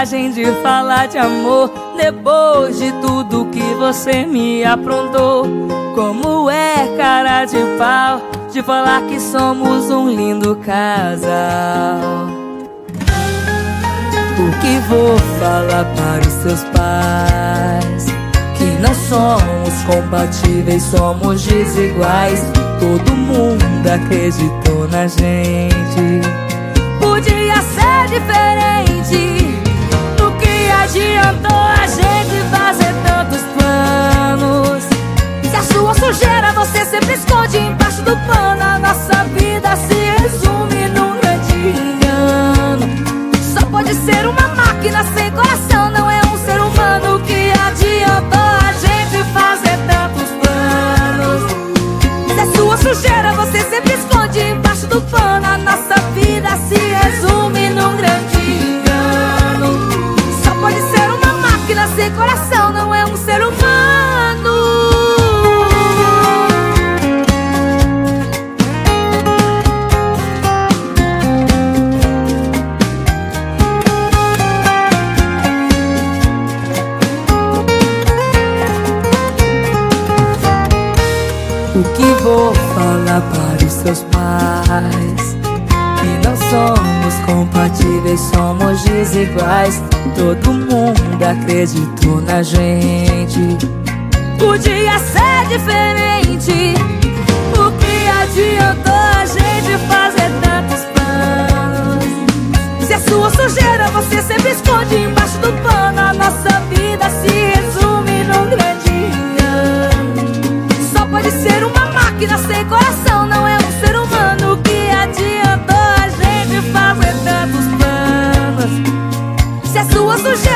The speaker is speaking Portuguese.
coragem de falar de amor Depois de tudo que você me aprontou? Como é cara de pau De falar que somos um lindo casal? O que vou falar para os seus pais? Que não somos compatíveis, somos desiguais. Todo mundo acreditou na gente adiantou a gente fazer tantos planos. Se a sua sujeira você sempre esconde embaixo do pano A nossa vida se resume num grande engano. Só pode ser uma máquina sem coração Não é um ser humano que adiantou a gente fazer tantos planos. Se a sua sujeira você sempre esconde embaixo do pano A nossa O que vou falar para os seus pais? Que não somos compatíveis, somos desiguais. Todo mundo acreditou na gente. Podia ser diferente. O que adiantou a gente fazer tantos planos? Se a sua sujeira você sempre esconde embaixo do pano, as suas sujeira.